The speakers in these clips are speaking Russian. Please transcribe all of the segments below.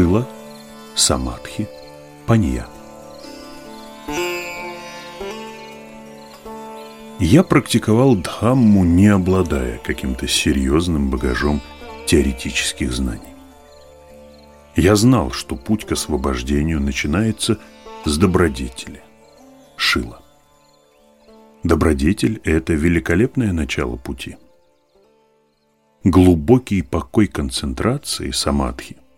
Шила, Самадхи, Панья. Я практиковал Дхамму, не обладая каким-то серьезным багажом теоретических знаний. Я знал, что путь к освобождению начинается с добродетели, Шила. Добродетель – это великолепное начало пути. Глубокий покой концентрации, самадхи –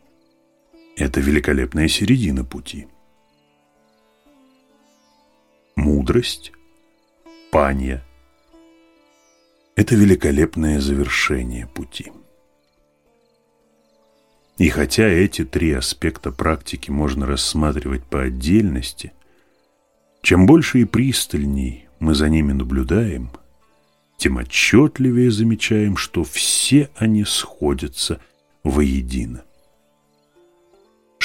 это великолепная середина пути. Мудрость, панья – это великолепное завершение пути. И хотя эти три аспекта практики можно рассматривать по отдельности, чем больше и пристальней мы за ними наблюдаем, тем отчетливее замечаем, что все они сходятся воедино.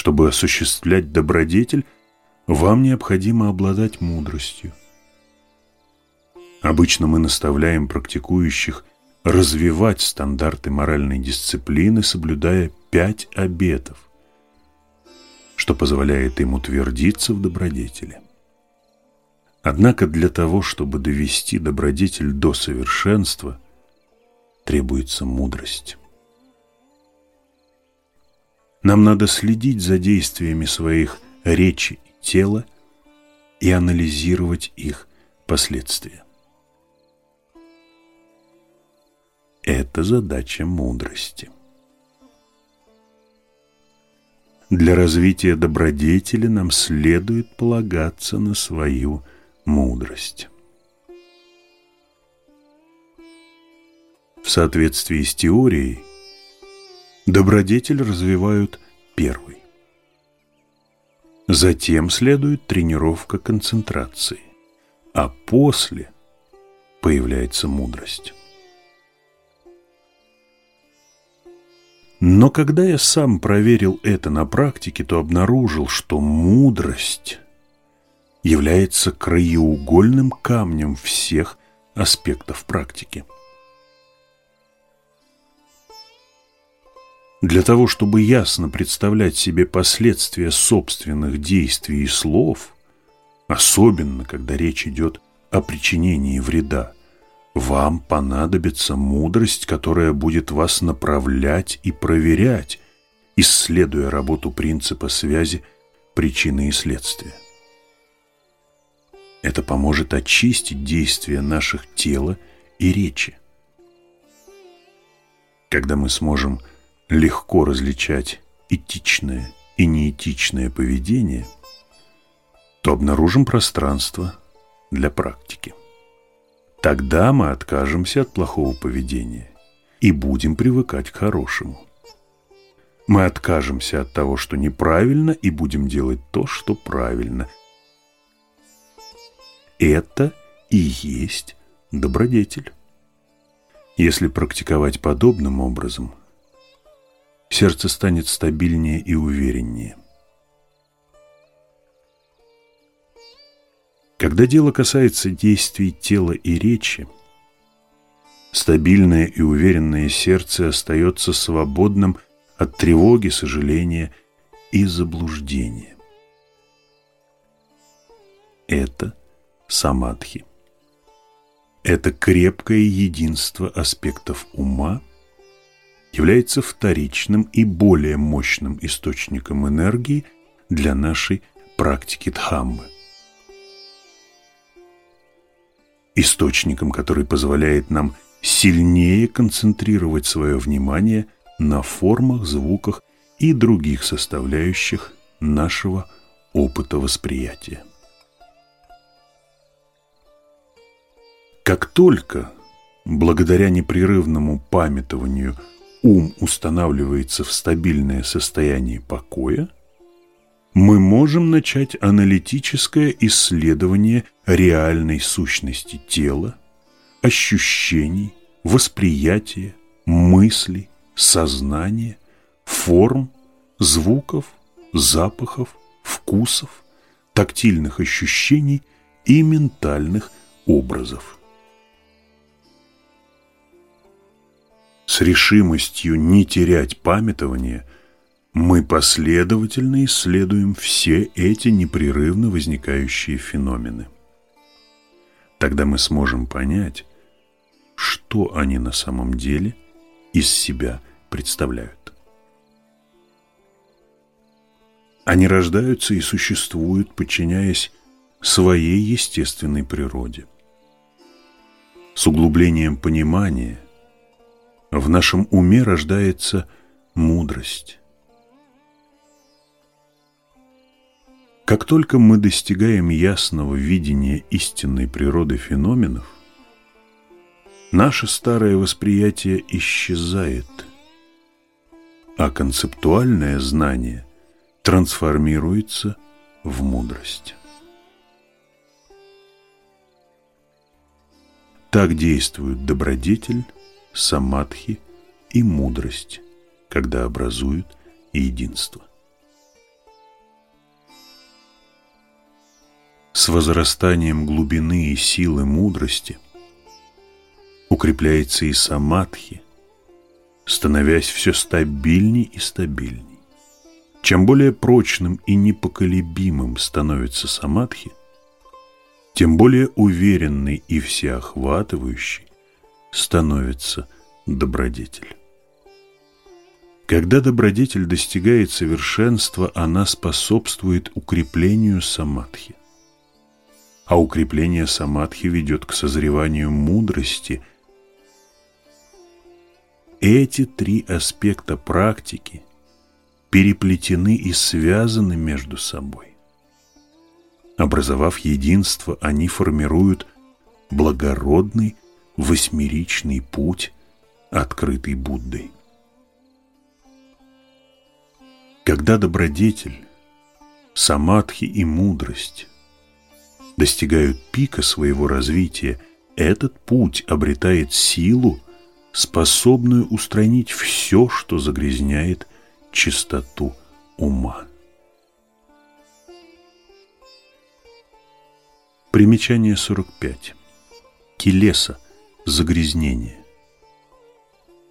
Чтобы осуществлять добродетель, вам необходимо обладать мудростью. Обычно мы наставляем практикующих развивать стандарты моральной дисциплины, соблюдая пять обетов, что позволяет им утвердиться в добродетели. Однако для того, чтобы довести добродетель до совершенства, требуется мудрость. Нам надо следить за действиями своих речи и тела и анализировать их последствия. Это задача мудрости. Для развития добродетели нам следует полагаться на свою мудрость. В соответствии с теорией, добродетель развивают первый. Затем следует тренировка концентрации, а после появляется мудрость. Но когда я сам проверил это на практике, то обнаружил, что мудрость является краеугольным камнем всех аспектов практики. Для того, чтобы ясно представлять себе последствия собственных действий и слов, особенно когда речь идет о причинении вреда, вам понадобится мудрость, которая будет вас направлять и проверять, исследуя работу принципа связи причины и следствия. Это поможет очистить действия наших тела и речи. Когда мы сможем легко различать этичное и неэтичное поведение, то обнаружим пространство для практики. Тогда мы откажемся от плохого поведения и будем привыкать к хорошему. Мы откажемся от того, что неправильно, и будем делать то, что правильно, это и есть добродетель. Если практиковать подобным образом, сердце станет стабильнее и увереннее. Когда дело касается действий тела и речи, стабильное и уверенное сердце остается свободным от тревоги, сожаления и заблуждения. Это – самадхи. Это крепкое единство аспектов ума является вторичным и более мощным источником энергии для нашей практики Дхаммы. Источником, который позволяет нам сильнее концентрировать свое внимание на формах, звуках и других составляющих нашего опыта восприятия. Как только, благодаря непрерывному памятованию, ум устанавливается в стабильное состояние покоя, мы можем начать аналитическое исследование реальной сущности тела, ощущений, восприятия, мыслей, сознания, форм, звуков, запахов, вкусов, тактильных ощущений и ментальных образов. С решимостью не терять памятование, мы последовательно исследуем все эти непрерывно возникающие феномены. Тогда мы сможем понять, что они на самом деле из себя представляют. Они рождаются и существуют, подчиняясь своей естественной природе. С углублением понимания в нашем уме рождается мудрость, Как только мы достигаем ясного видения истинной природы феноменов, наше старое восприятие исчезает, а концептуальное знание трансформируется в мудрость. Так действуют добродетель, самадхи и мудрость, когда образуют единство. с возрастанием глубины и силы мудрости укрепляется и самадхи, становясь все стабильней и стабильней. Чем более прочным и непоколебимым становится самадхи, тем более уверенный и всеохватывающий становится добродетель. Когда добродетель достигает совершенства, она способствует укреплению самадхи а укрепление самадхи ведет к созреванию мудрости. Эти три аспекта практики переплетены и связаны между собой. Образовав единство, они формируют благородный восьмеричный путь, открытый Буддой. Когда добродетель, самадхи и мудрость достигают пика своего развития, этот путь обретает силу, способную устранить все, что загрязняет чистоту ума. Примечание 45. Келеса. Загрязнение.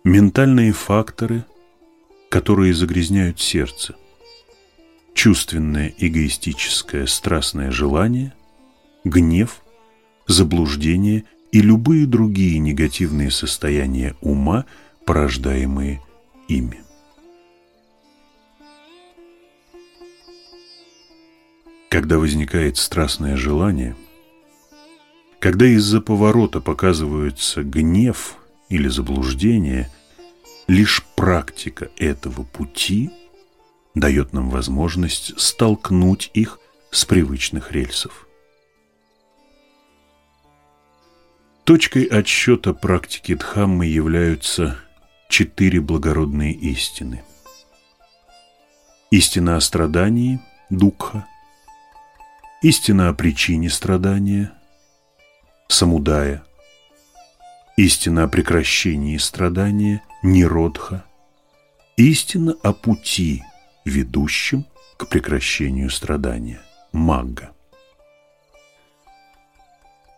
Ментальные факторы, которые загрязняют сердце. Чувственное, эгоистическое, страстное желание – гнев, заблуждение и любые другие негативные состояния ума, порождаемые ими. Когда возникает страстное желание, когда из-за поворота показывается гнев или заблуждение, лишь практика этого пути дает нам возможность столкнуть их с привычных рельсов. Точкой отсчета практики Дхаммы являются четыре благородные истины. Истина о страдании – Дукха, истина о причине страдания – Самудая, истина о прекращении страдания – Ниродха, истина о пути, ведущем к прекращению страдания – Магга.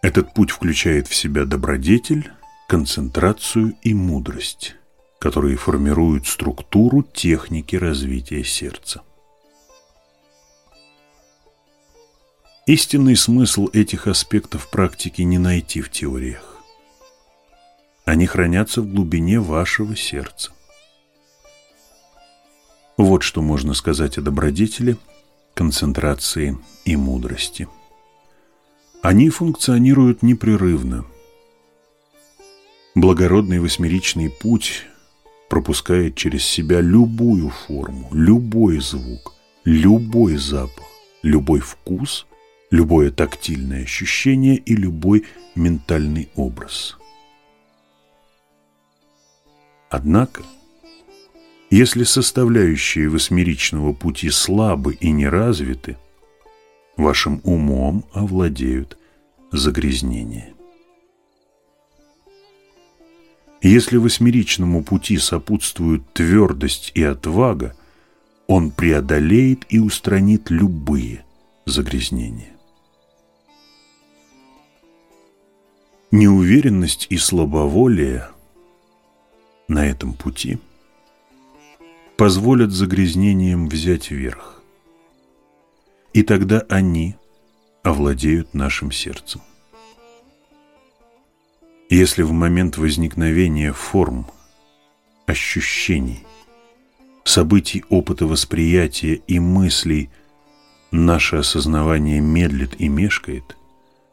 Этот путь включает в себя добродетель, концентрацию и мудрость, которые формируют структуру техники развития сердца. Истинный смысл этих аспектов практики не найти в теориях. Они хранятся в глубине вашего сердца. Вот что можно сказать о добродетели, концентрации и мудрости – они функционируют непрерывно. Благородный восьмеричный путь пропускает через себя любую форму, любой звук, любой запах, любой вкус, любое тактильное ощущение и любой ментальный образ. Однако, если составляющие восьмеричного пути слабы и неразвиты, вашим умом овладеют загрязнения. Если восьмеричному пути сопутствуют твердость и отвага, он преодолеет и устранит любые загрязнения. Неуверенность и слабоволие на этом пути позволят загрязнениям взять верх. И тогда они овладеют нашим сердцем. Если в момент возникновения форм, ощущений, событий опыта восприятия и мыслей наше осознавание медлит и мешкает,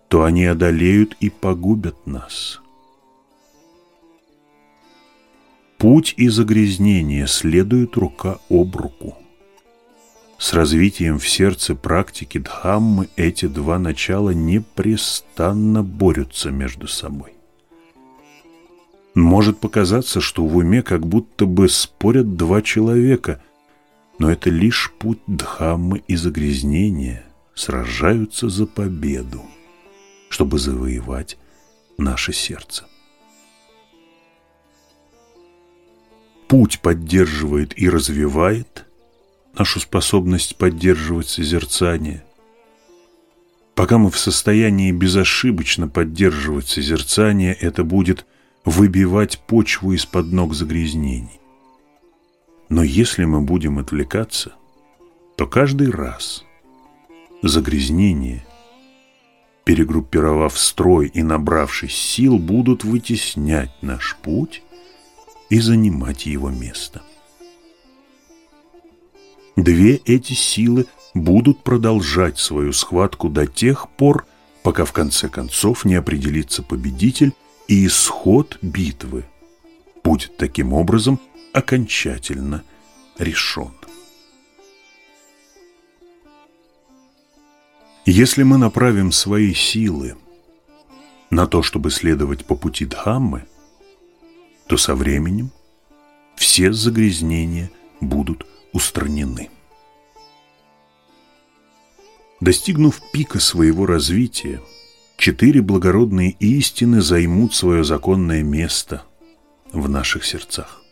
то они одолеют и погубят нас. Путь и загрязнение следуют рука об руку. С развитием в сердце практики Дхаммы эти два начала непрестанно борются между собой. Может показаться, что в уме как будто бы спорят два человека, но это лишь путь Дхаммы и загрязнения сражаются за победу, чтобы завоевать наше сердце. Путь поддерживает и развивает нашу способность поддерживать созерцание. Пока мы в состоянии безошибочно поддерживать созерцание, это будет выбивать почву из-под ног загрязнений. Но если мы будем отвлекаться, то каждый раз загрязнения, перегруппировав строй и набравшись сил, будут вытеснять наш путь и занимать его место. Две эти силы будут продолжать свою схватку до тех пор, пока в конце концов не определится победитель и исход битвы будет таким образом окончательно решен. Если мы направим свои силы на то, чтобы следовать по пути Дхаммы, то со временем все загрязнения будут устранены. Достигнув пика своего развития, четыре благородные истины займут свое законное место в наших сердцах.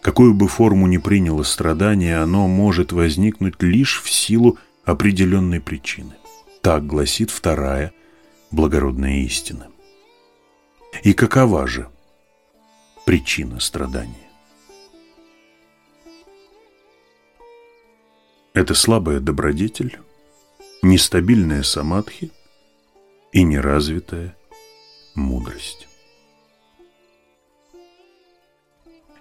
Какую бы форму ни приняло страдание, оно может возникнуть лишь в силу определенной причины. Так гласит вторая благородная истина. И какова же причина страдания? Это слабая добродетель, нестабильная самадхи и неразвитая мудрость.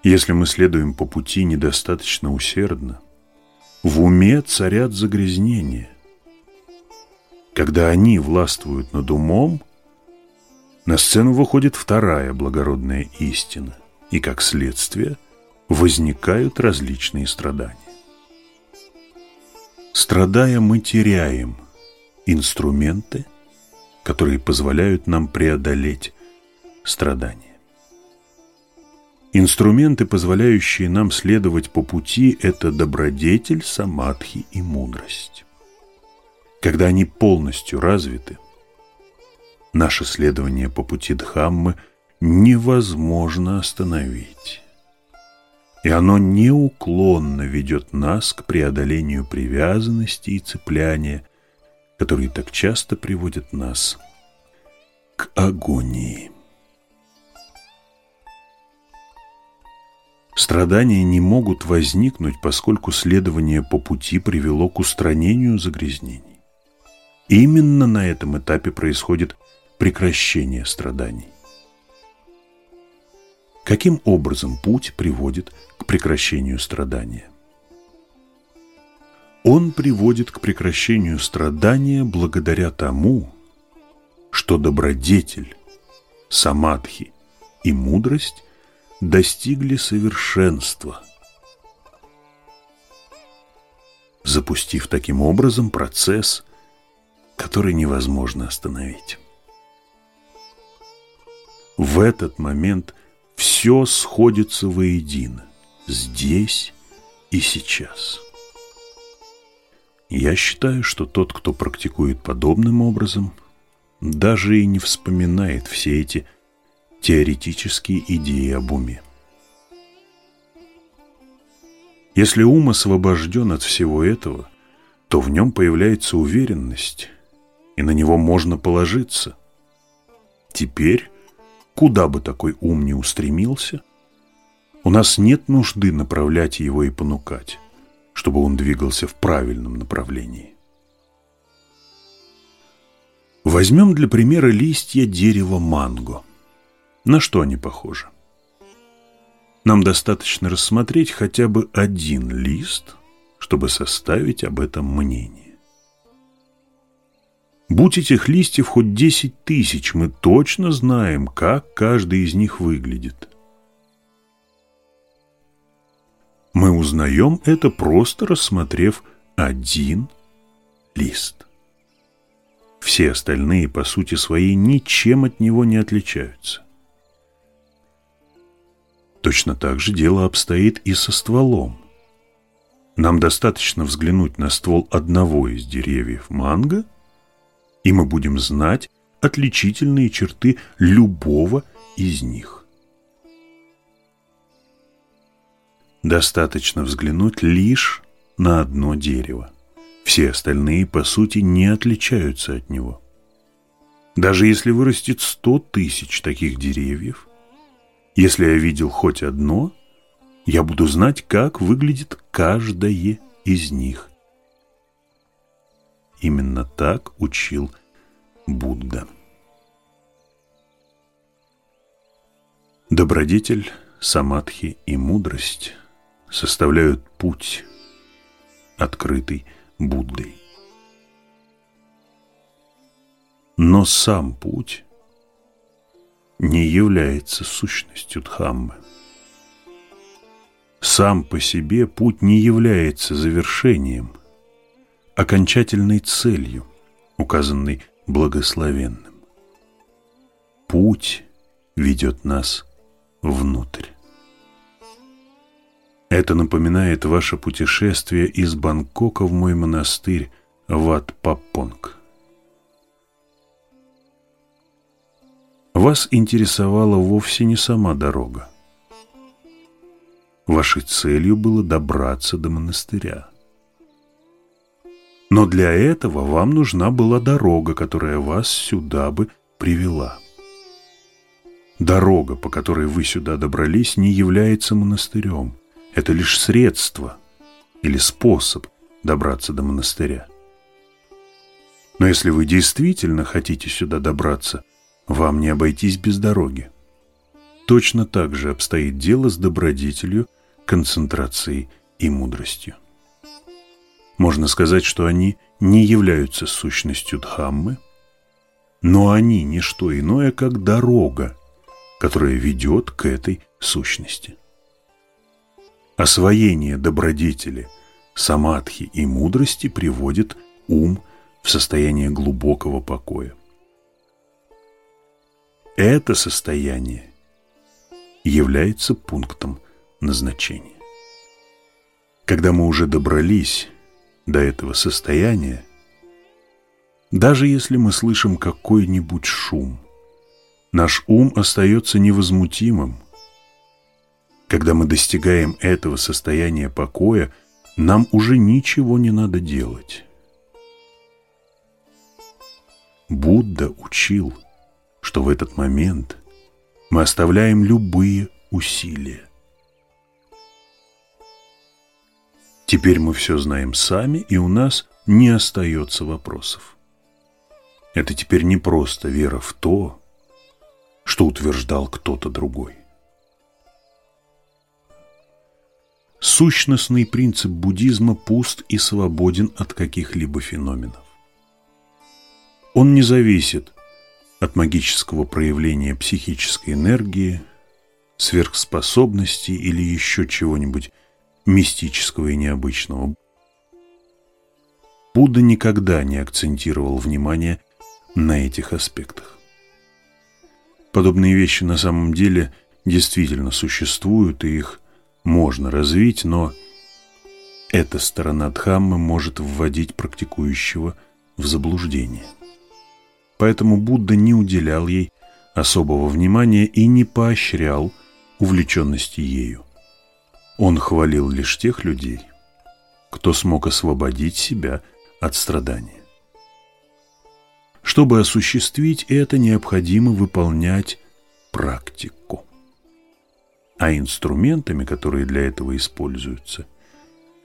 Если мы следуем по пути недостаточно усердно, в уме царят загрязнения. Когда они властвуют над умом, на сцену выходит вторая благородная истина, и, как следствие, возникают различные страдания. Страдая, мы теряем инструменты, которые позволяют нам преодолеть страдания. Инструменты, позволяющие нам следовать по пути, это добродетель, самадхи и мудрость. Когда они полностью развиты, наше следование по пути Дхаммы невозможно остановить и оно неуклонно ведет нас к преодолению привязанности и цепляния, которые так часто приводят нас к агонии. Страдания не могут возникнуть, поскольку следование по пути привело к устранению загрязнений. Именно на этом этапе происходит прекращение страданий. Каким образом путь приводит к прекращению страдания? Он приводит к прекращению страдания благодаря тому, что добродетель, самадхи и мудрость достигли совершенства, запустив таким образом процесс, который невозможно остановить. В этот момент все сходится воедино, здесь и сейчас. Я считаю, что тот, кто практикует подобным образом, даже и не вспоминает все эти теоретические идеи об уме. Если ум освобожден от всего этого, то в нем появляется уверенность, и на него можно положиться. Теперь Куда бы такой ум ни устремился, У нас нет нужды направлять его и понукать, чтобы он двигался в правильном направлении. Возьмем для примера листья дерева манго. На что они похожи? Нам достаточно рассмотреть хотя бы один лист, чтобы составить об этом мнение. Будь этих листьев хоть десять тысяч, мы точно знаем, как каждый из них выглядит. Мы узнаем это, просто рассмотрев один лист. Все остальные, по сути своей, ничем от него не отличаются. Точно так же дело обстоит и со стволом. Нам достаточно взглянуть на ствол одного из деревьев манго, и мы будем знать отличительные черты любого из них. Достаточно взглянуть лишь на одно дерево. Все остальные, по сути, не отличаются от него. Даже если вырастет сто тысяч таких деревьев, если я видел хоть одно, я буду знать, как выглядит каждое из них. Именно так учил Будда. Добродетель, самадхи и мудрость составляют путь, открытый Буддой. Но сам путь не является сущностью Дхаммы. Сам по себе путь не является завершением, окончательной целью, указанной благословенным. Путь ведет нас внутрь. Это напоминает ваше путешествие из Бангкока в мой монастырь Ват Вас интересовала вовсе не сама дорога. Вашей целью было добраться до монастыря. Но для этого вам нужна была дорога, которая вас сюда бы привела. Дорога, по которой вы сюда добрались, не является монастырем. Это лишь средство или способ добраться до монастыря. Но если вы действительно хотите сюда добраться, вам не обойтись без дороги. Точно так же обстоит дело с добродетелью, концентрацией и мудростью. Можно сказать, что они не являются сущностью Дхаммы, но они не что иное, как дорога, которая ведет к этой сущности. Освоение добродетели, самадхи и мудрости приводит ум в состояние глубокого покоя. Это состояние является пунктом назначения. Когда мы уже добрались до этого состояния, даже если мы слышим какой-нибудь шум, наш ум остается невозмутимым, когда мы достигаем этого состояния покоя, нам уже ничего не надо делать. Будда учил, что в этот момент мы оставляем любые усилия. Теперь мы все знаем сами, и у нас не остается вопросов. Это теперь не просто вера в то, что утверждал кто-то другой. Сущностный принцип буддизма пуст и свободен от каких-либо феноменов. Он не зависит от магического проявления психической энергии, сверхспособностей или еще чего-нибудь мистического и необычного. Будда никогда не акцентировал внимание на этих аспектах. Подобные вещи на самом деле действительно существуют, и их можно развить, но эта сторона Дхаммы может вводить практикующего в заблуждение. Поэтому Будда не уделял ей особого внимания и не поощрял увлеченности ею. Он хвалил лишь тех людей, кто смог освободить себя от страдания. Чтобы осуществить это, необходимо выполнять практику. а инструментами, которые для этого используются,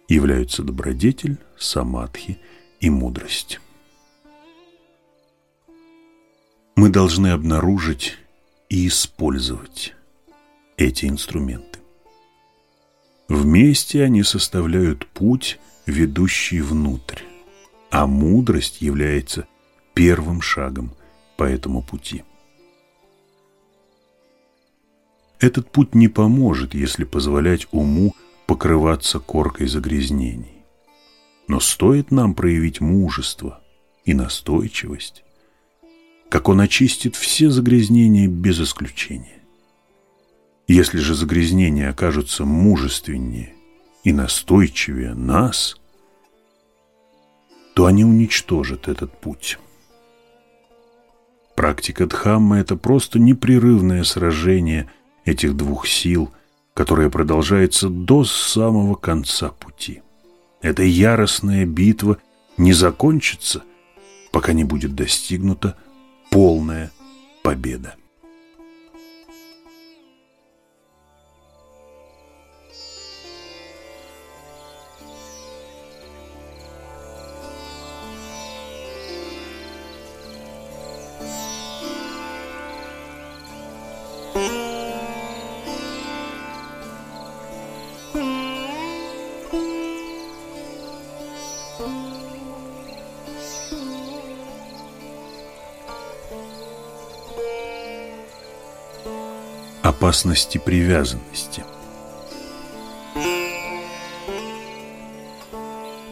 являются добродетель, самадхи и мудрость. Мы должны обнаружить и использовать эти инструменты. Вместе они составляют путь, ведущий внутрь, а мудрость является первым шагом по этому пути. Этот путь не поможет, если позволять уму покрываться коркой загрязнений. Но стоит нам проявить мужество и настойчивость, как он очистит все загрязнения без исключения. Если же загрязнения окажутся мужественнее и настойчивее нас, то они уничтожат этот путь. Практика Дхамма – это просто непрерывное сражение этих двух сил, которое продолжается до самого конца пути. Эта яростная битва не закончится, пока не будет достигнута полная победа. Опасности привязанности.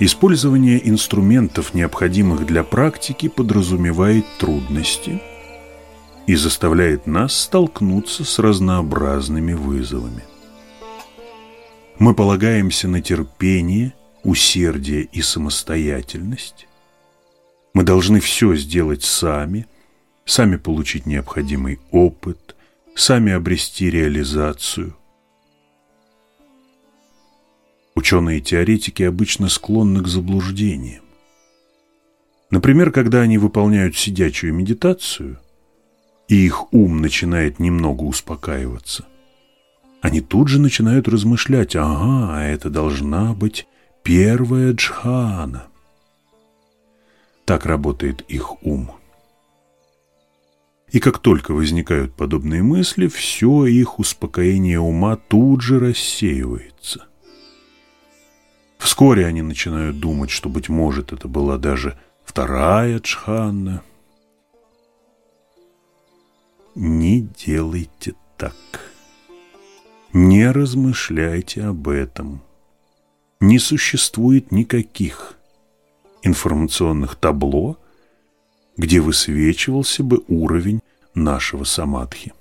Использование инструментов, необходимых для практики, подразумевает трудности и заставляет нас столкнуться с разнообразными вызовами. Мы полагаемся на терпение, усердие и самостоятельность. Мы должны все сделать сами, сами получить необходимый опыт, сами обрести реализацию. Ученые-теоретики обычно склонны к заблуждениям. Например, когда они выполняют сидячую медитацию, и их ум начинает немного успокаиваться, они тут же начинают размышлять, ага, это должна быть первая джхана. Так работает их ум. И как только возникают подобные мысли, все их успокоение ума тут же рассеивается. Вскоре они начинают думать, что, быть может, это была даже вторая джханна. Не делайте так. Не размышляйте об этом. Не существует никаких информационных табло, где высвечивался бы уровень нашего самадхи.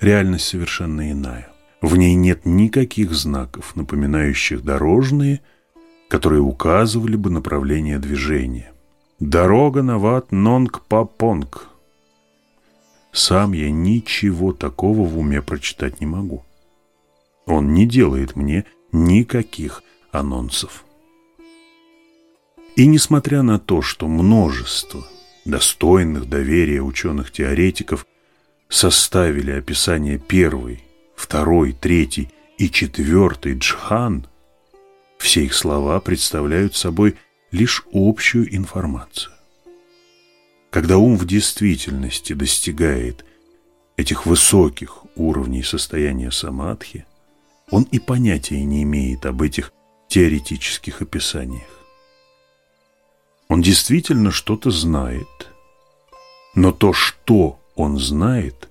Реальность совершенно иная. В ней нет никаких знаков, напоминающих дорожные, которые указывали бы направление движения. Дорога на ват нонг папонг. Сам я ничего такого в уме прочитать не могу. Он не делает мне никаких анонсов. И несмотря на то, что множество достойных доверия ученых-теоретиков составили описание первой, второй, третьей и четвертой джхан, все их слова представляют собой лишь общую информацию. Когда ум в действительности достигает этих высоких уровней состояния самадхи, он и понятия не имеет об этих теоретических описаниях. Он действительно что-то знает. Но то, что он знает,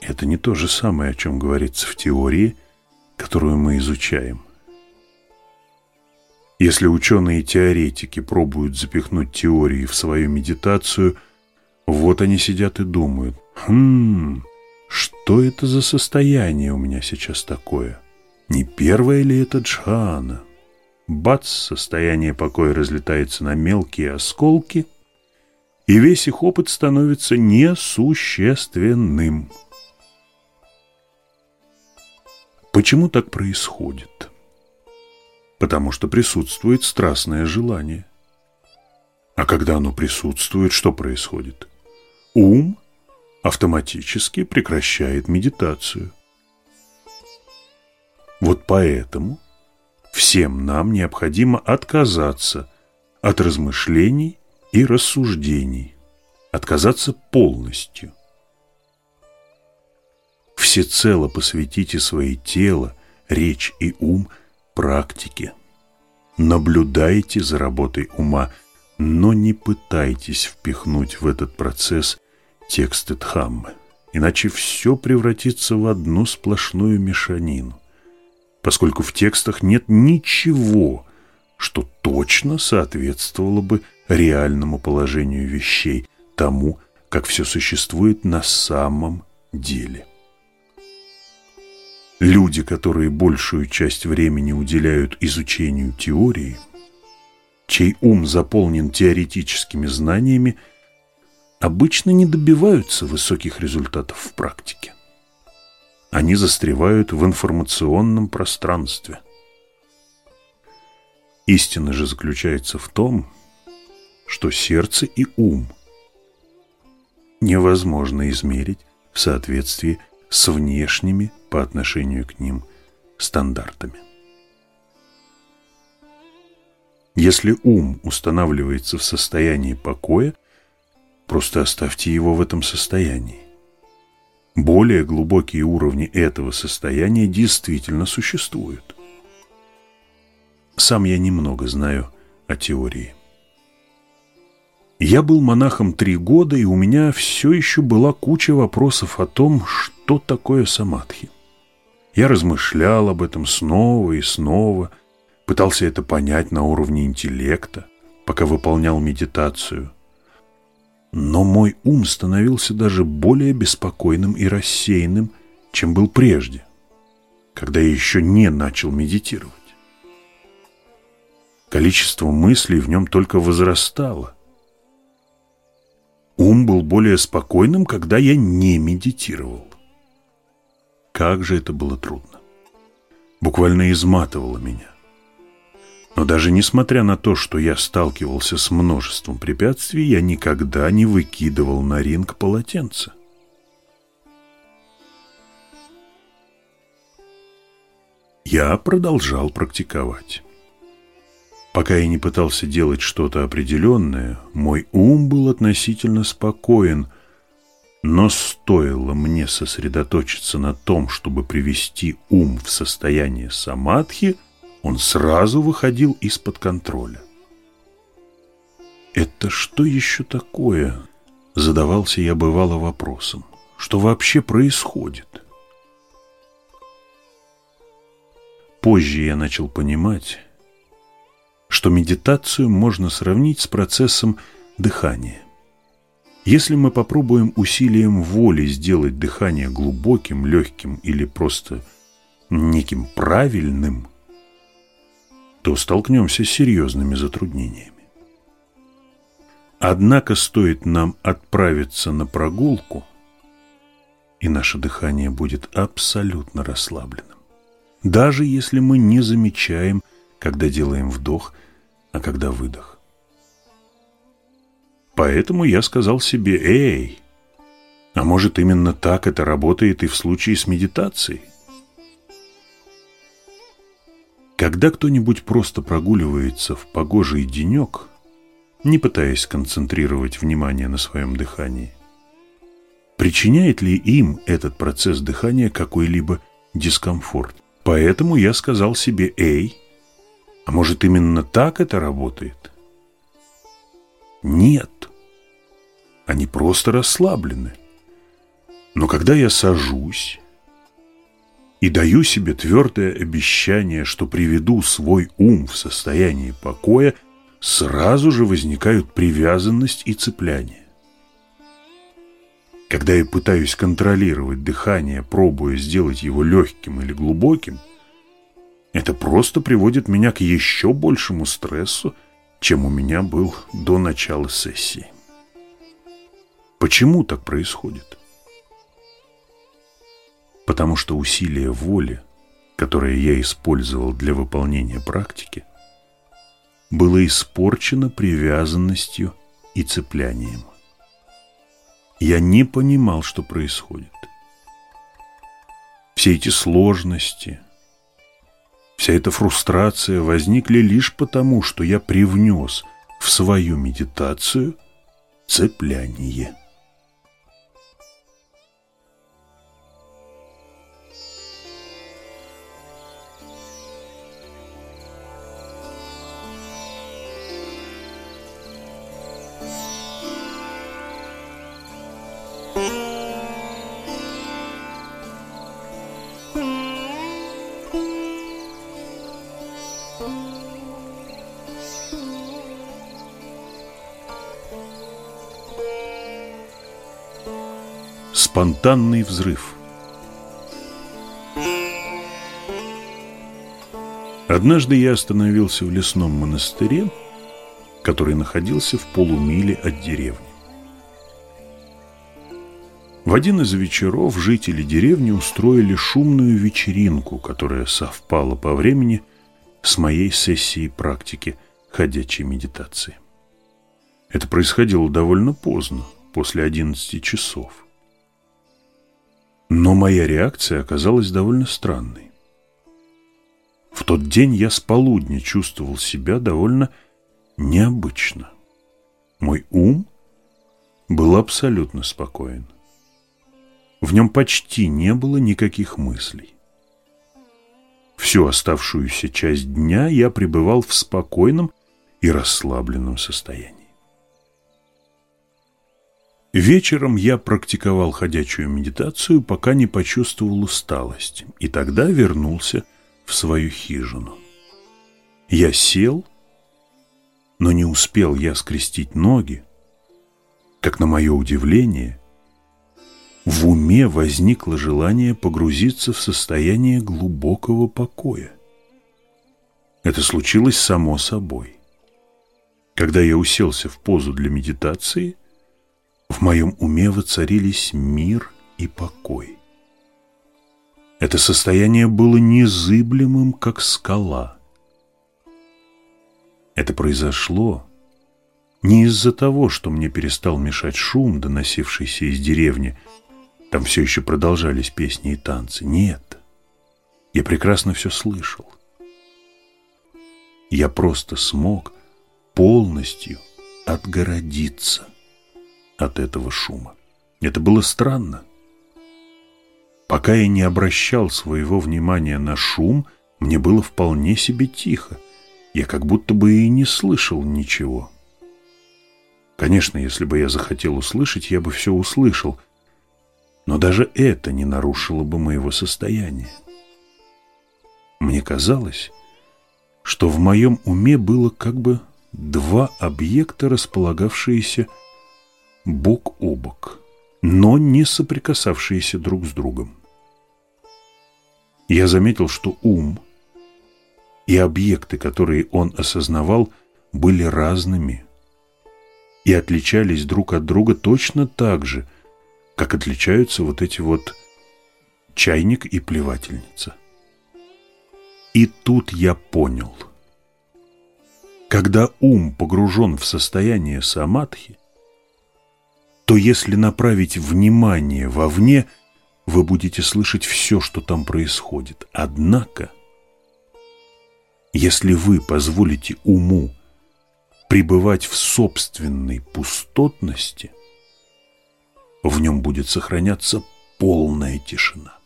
это не то же самое, о чем говорится в теории, которую мы изучаем. Если ученые-теоретики пробуют запихнуть теории в свою медитацию, вот они сидят и думают, «Хм, что это за состояние у меня сейчас такое? Не первое ли это джхана?» Бац, состояние покоя разлетается на мелкие осколки, и весь их опыт становится несущественным. Почему так происходит? Потому что присутствует страстное желание. А когда оно присутствует, что происходит? Ум автоматически прекращает медитацию. Вот поэтому всем нам необходимо отказаться от размышлений и рассуждений, отказаться полностью. Всецело посвятите свои тело, речь и ум практике. Наблюдайте за работой ума, но не пытайтесь впихнуть в этот процесс тексты Дхаммы, иначе все превратится в одну сплошную мешанину, поскольку в текстах нет ничего, что точно соответствовало бы реальному положению вещей, тому, как все существует на самом деле. Люди, которые большую часть времени уделяют изучению теории, чей ум заполнен теоретическими знаниями, обычно не добиваются высоких результатов в практике. Они застревают в информационном пространстве. Истина же заключается в том, что сердце и ум невозможно измерить в соответствии с внешними по отношению к ним стандартами. Если ум устанавливается в состоянии покоя, просто оставьте его в этом состоянии. Более глубокие уровни этого состояния действительно существуют. Сам я немного знаю о теории. Я был монахом три года, и у меня все еще была куча вопросов о том, что такое самадхи. Я размышлял об этом снова и снова, пытался это понять на уровне интеллекта, пока выполнял медитацию. Но мой ум становился даже более беспокойным и рассеянным, чем был прежде, когда я еще не начал медитировать. Количество мыслей в нем только возрастало. Ум был более спокойным, когда я не медитировал. Как же это было трудно. Буквально изматывало меня. Но даже несмотря на то, что я сталкивался с множеством препятствий, я никогда не выкидывал на ринг полотенце. Я продолжал практиковать. Пока я не пытался делать что-то определенное, мой ум был относительно спокоен, но стоило мне сосредоточиться на том, чтобы привести ум в состояние самадхи, он сразу выходил из-под контроля. «Это что еще такое?» – задавался я бывало вопросом. «Что вообще происходит?» Позже я начал понимать, что медитацию можно сравнить с процессом дыхания. Если мы попробуем усилием воли сделать дыхание глубоким, легким или просто неким правильным, то столкнемся с серьезными затруднениями. Однако стоит нам отправиться на прогулку, и наше дыхание будет абсолютно расслабленным. Даже если мы не замечаем, когда делаем вдох, а когда выдох. Поэтому я сказал себе «Эй!» А может, именно так это работает и в случае с медитацией? Когда кто-нибудь просто прогуливается в погожий денек, не пытаясь концентрировать внимание на своем дыхании, причиняет ли им этот процесс дыхания какой-либо дискомфорт? Поэтому я сказал себе «Эй!» А может, именно так это работает? Нет. Они просто расслаблены. Но когда я сажусь и даю себе твердое обещание, что приведу свой ум в состояние покоя, сразу же возникают привязанность и цепляние. Когда я пытаюсь контролировать дыхание, пробуя сделать его легким или глубоким, это просто приводит меня к еще большему стрессу, чем у меня был до начала сессии. Почему так происходит? Потому что усилие воли, которое я использовал для выполнения практики, было испорчено привязанностью и цеплянием. Я не понимал, что происходит. Все эти сложности, вся эта фрустрация возникли лишь потому, что я привнес в свою медитацию цепляние. Спонтанный взрыв Однажды я остановился в лесном монастыре, который находился в полумиле от деревни. В один из вечеров жители деревни устроили шумную вечеринку, которая совпала по времени с моей сессией практики ходячей медитации. Это происходило довольно поздно, после 11 часов. Но моя реакция оказалась довольно странной. В тот день я с полудня чувствовал себя довольно необычно. Мой ум был абсолютно спокоен. В нем почти не было никаких мыслей. Всю оставшуюся часть дня я пребывал в спокойном и расслабленном состоянии. Вечером я практиковал ходячую медитацию, пока не почувствовал усталость, и тогда вернулся в свою хижину. Я сел, но не успел я скрестить ноги, как на мое удивление в уме возникло желание погрузиться в состояние глубокого покоя. Это случилось само собой. Когда я уселся в позу для медитации – в моем уме воцарились мир и покой. Это состояние было незыблемым, как скала. Это произошло не из-за того, что мне перестал мешать шум, доносившийся из деревни. Там все еще продолжались песни и танцы. Нет, я прекрасно все слышал. Я просто смог полностью отгородиться от этого шума. Это было странно. Пока я не обращал своего внимания на шум, мне было вполне себе тихо. Я как будто бы и не слышал ничего. Конечно, если бы я захотел услышать, я бы все услышал. Но даже это не нарушило бы моего состояния. Мне казалось, что в моем уме было как бы два объекта, располагавшиеся бок о бок, но не соприкасавшиеся друг с другом. Я заметил, что ум и объекты, которые он осознавал, были разными и отличались друг от друга точно так же, как отличаются вот эти вот чайник и плевательница. И тут я понял. Когда ум погружен в состояние самадхи, то если направить внимание вовне, вы будете слышать все, что там происходит. Однако, если вы позволите уму пребывать в собственной пустотности, в нем будет сохраняться полная тишина.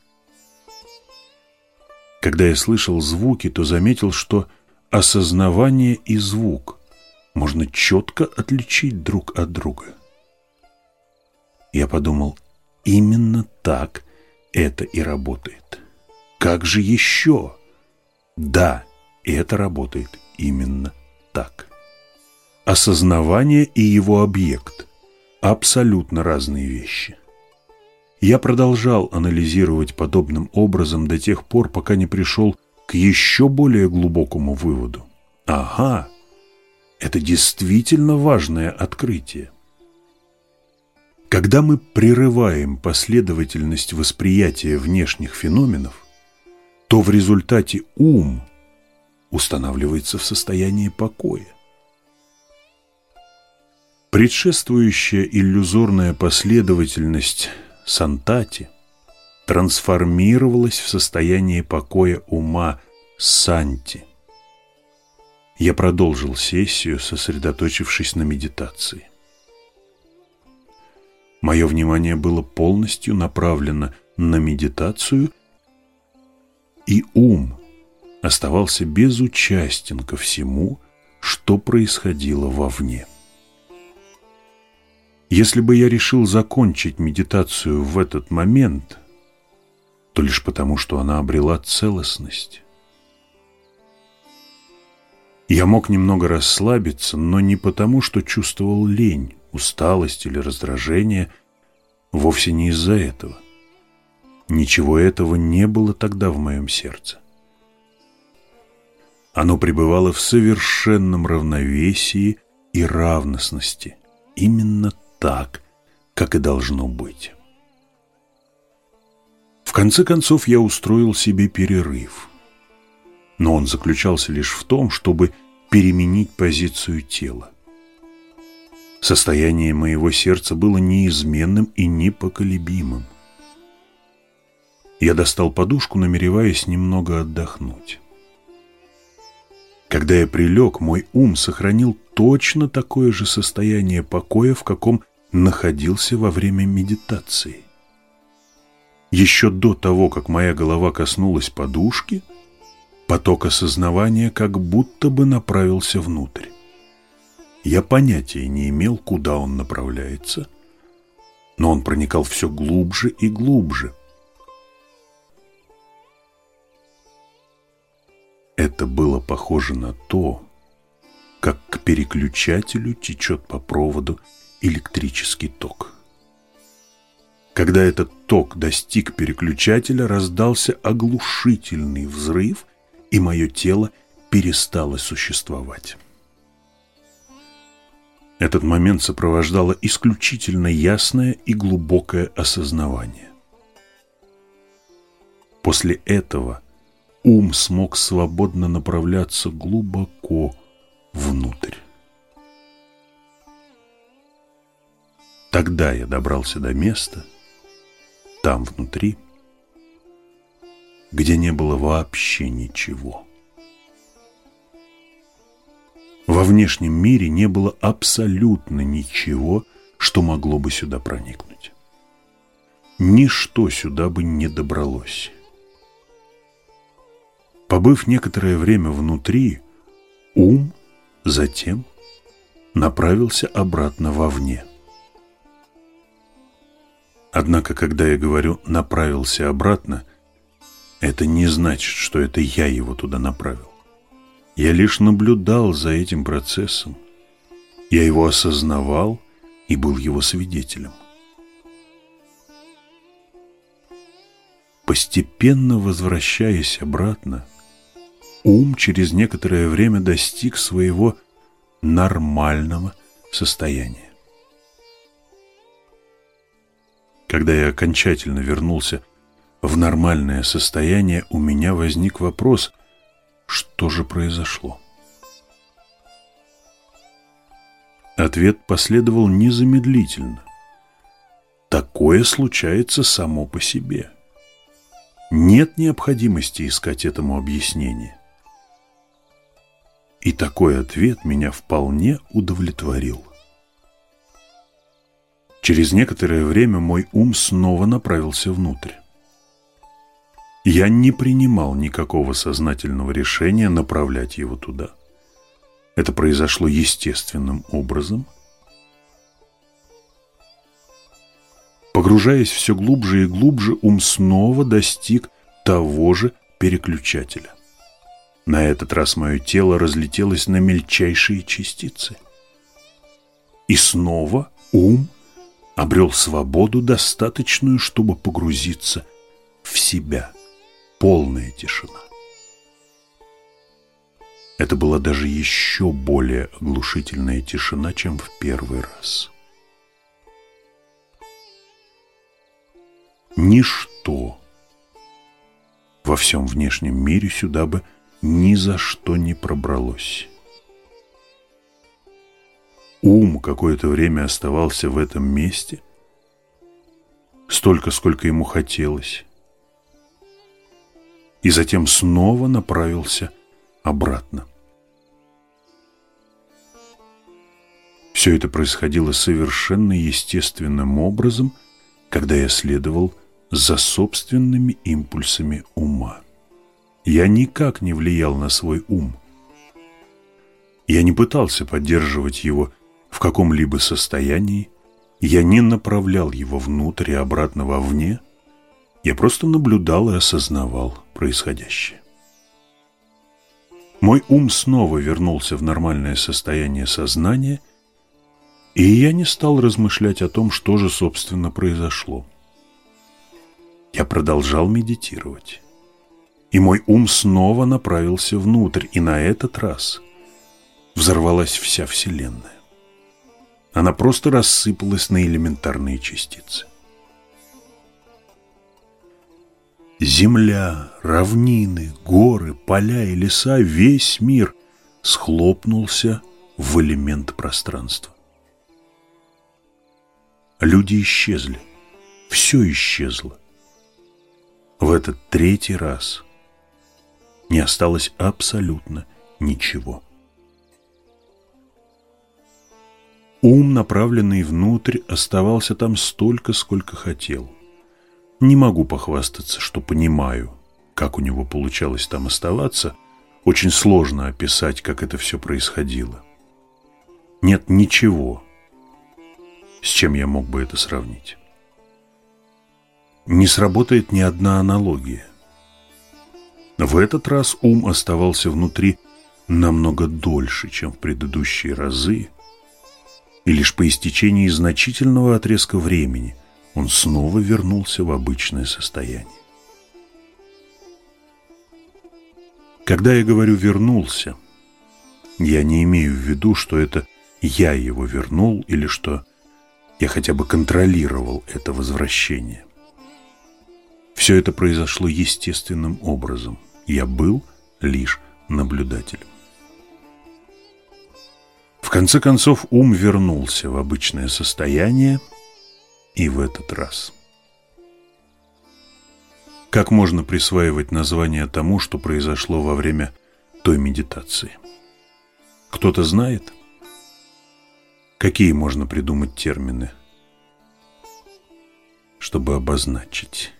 Когда я слышал звуки, то заметил, что осознавание и звук можно четко отличить друг от друга. Я подумал, именно так это и работает. Как же еще? Да, это работает именно так. Осознавание и его объект – абсолютно разные вещи. Я продолжал анализировать подобным образом до тех пор, пока не пришел к еще более глубокому выводу. Ага, это действительно важное открытие. Когда мы прерываем последовательность восприятия внешних феноменов, то в результате ум устанавливается в состоянии покоя. Предшествующая иллюзорная последовательность сантати трансформировалась в состояние покоя ума санти. Я продолжил сессию, сосредоточившись на медитации. Мое внимание было полностью направлено на медитацию, и ум оставался безучастен ко всему, что происходило вовне. Если бы я решил закончить медитацию в этот момент, то лишь потому, что она обрела целостность. Я мог немного расслабиться, но не потому, что чувствовал лень, усталость или раздражение, вовсе не из-за этого. Ничего этого не было тогда в моем сердце. Оно пребывало в совершенном равновесии и равностности, именно так, как и должно быть. В конце концов я устроил себе перерыв, но он заключался лишь в том, чтобы переменить позицию тела. Состояние моего сердца было неизменным и непоколебимым. Я достал подушку, намереваясь немного отдохнуть. Когда я прилег, мой ум сохранил точно такое же состояние покоя, в каком находился во время медитации. Еще до того, как моя голова коснулась подушки, поток осознавания как будто бы направился внутрь. Я понятия не имел, куда он направляется, но он проникал все глубже и глубже. Это было похоже на то, как к переключателю течет по проводу электрический ток. Когда этот ток достиг переключателя, раздался оглушительный взрыв, и мое тело перестало существовать. Этот момент сопровождало исключительно ясное и глубокое осознавание. После этого ум смог свободно направляться глубоко внутрь. Тогда я добрался до места, там внутри, где не было вообще ничего. Во внешнем мире не было абсолютно ничего, что могло бы сюда проникнуть. Ничто сюда бы не добралось. Побыв некоторое время внутри, ум затем направился обратно вовне. Однако, когда я говорю «направился обратно», это не значит, что это я его туда направил. Я лишь наблюдал за этим процессом. Я его осознавал и был его свидетелем. Постепенно возвращаясь обратно, ум через некоторое время достиг своего нормального состояния. Когда я окончательно вернулся в нормальное состояние, у меня возник вопрос, что же произошло? Ответ последовал незамедлительно. Такое случается само по себе. Нет необходимости искать этому объяснение. И такой ответ меня вполне удовлетворил. Через некоторое время мой ум снова направился внутрь. Я не принимал никакого сознательного решения направлять его туда. Это произошло естественным образом. Погружаясь все глубже и глубже, ум снова достиг того же переключателя. На этот раз мое тело разлетелось на мельчайшие частицы. И снова ум обрел свободу, достаточную, чтобы погрузиться в себя полная тишина. Это была даже еще более оглушительная тишина, чем в первый раз. Ничто во всем внешнем мире сюда бы ни за что не пробралось. ум какое-то время оставался в этом месте, столько, сколько ему хотелось, и затем снова направился обратно. Все это происходило совершенно естественным образом, когда я следовал за собственными импульсами ума. Я никак не влиял на свой ум. Я не пытался поддерживать его в каком-либо состоянии, я не направлял его внутрь и обратно вовне, я просто наблюдал и осознавал происходящее. Мой ум снова вернулся в нормальное состояние сознания, и я не стал размышлять о том, что же, собственно, произошло. Я продолжал медитировать. И мой ум снова направился внутрь, и на этот раз взорвалась вся Вселенная. Она просто рассыпалась на элементарные частицы. Земля, равнины, горы, поля и леса, весь мир схлопнулся в элемент пространства. Люди исчезли, все исчезло. В этот третий раз не осталось абсолютно ничего. Ум, направленный внутрь, оставался там столько, сколько хотел. Не могу похвастаться, что понимаю, как у него получалось там оставаться. Очень сложно описать, как это все происходило. Нет ничего, с чем я мог бы это сравнить не сработает ни одна аналогия. В этот раз ум оставался внутри намного дольше, чем в предыдущие разы, и лишь по истечении значительного отрезка времени он снова вернулся в обычное состояние. Когда я говорю «вернулся», я не имею в виду, что это я его вернул или что я хотя бы контролировал это возвращение. Все это произошло естественным образом. Я был лишь наблюдателем. В конце концов ум вернулся в обычное состояние и в этот раз. Как можно присваивать название тому, что произошло во время той медитации? Кто-то знает? Какие можно придумать термины, чтобы обозначить